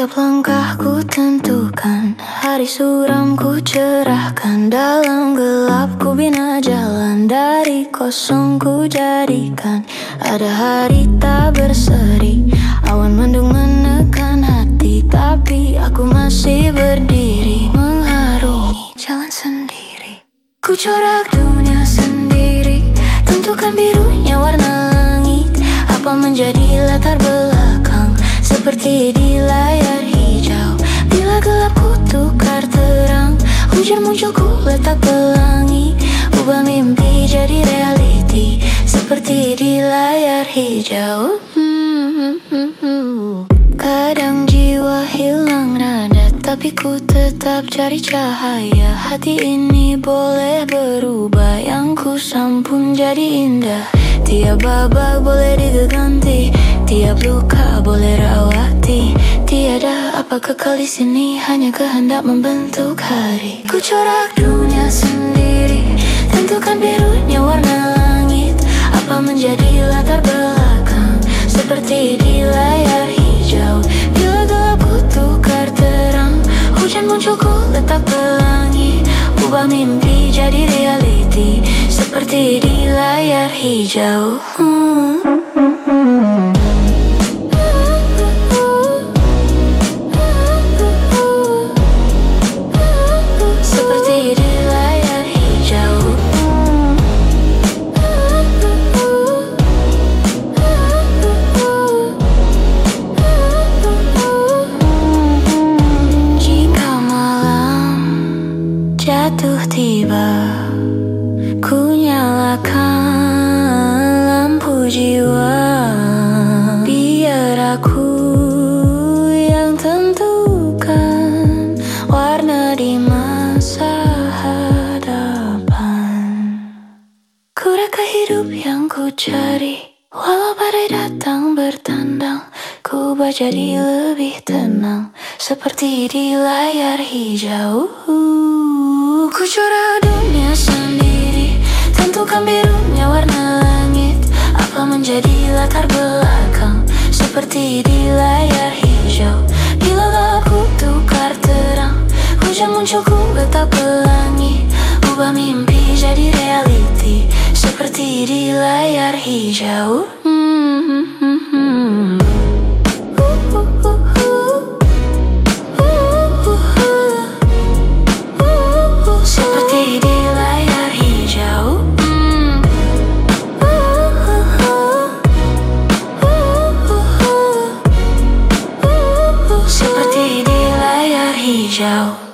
cerahkan Hari suram ku cerahkan. Dalam gelap ku bina jalan Dari kosong ku jadikan. Ada hari tak berseri Awan mendung menekan hati. Tapi aku masih berdiri Mengharungi jalan sendiri. Ku corak dunia sendiri Tentukan birunya warna langit. Apa menjadi latar belakang Seperti di layar hijau. Bila gelap ku tukar terang Hujan muncul ku letak pelangi Ubah mimpi jadi reality Seperti di layar hijau Tapi ku tetap cari cahaya. Hati ini boleh berubah Yang ku sampun jadi indah. Tiap babak boleh diganti Tiap luka boleh rawati. Tiada apa kekal di sini Hanya kehendak membentuk hari. Ku corak dunia sendiri Tentukan birunya warna mimpi jadi reality Seperti di layar hijau hmm. Cari Walau badai datang bertandang Ku baca jadi lebih tenang. Seperti di layar hijau. Ku corak dunia sendiri Tentukan birunya warna langit. Apa menjadi latar belakang? Seperti di layar hijau. Bila gelap ku tukar terang Hujan muncul ku letak pelangi. Ubah mimpi Uh. Uh, uh. Seperti di layar hijau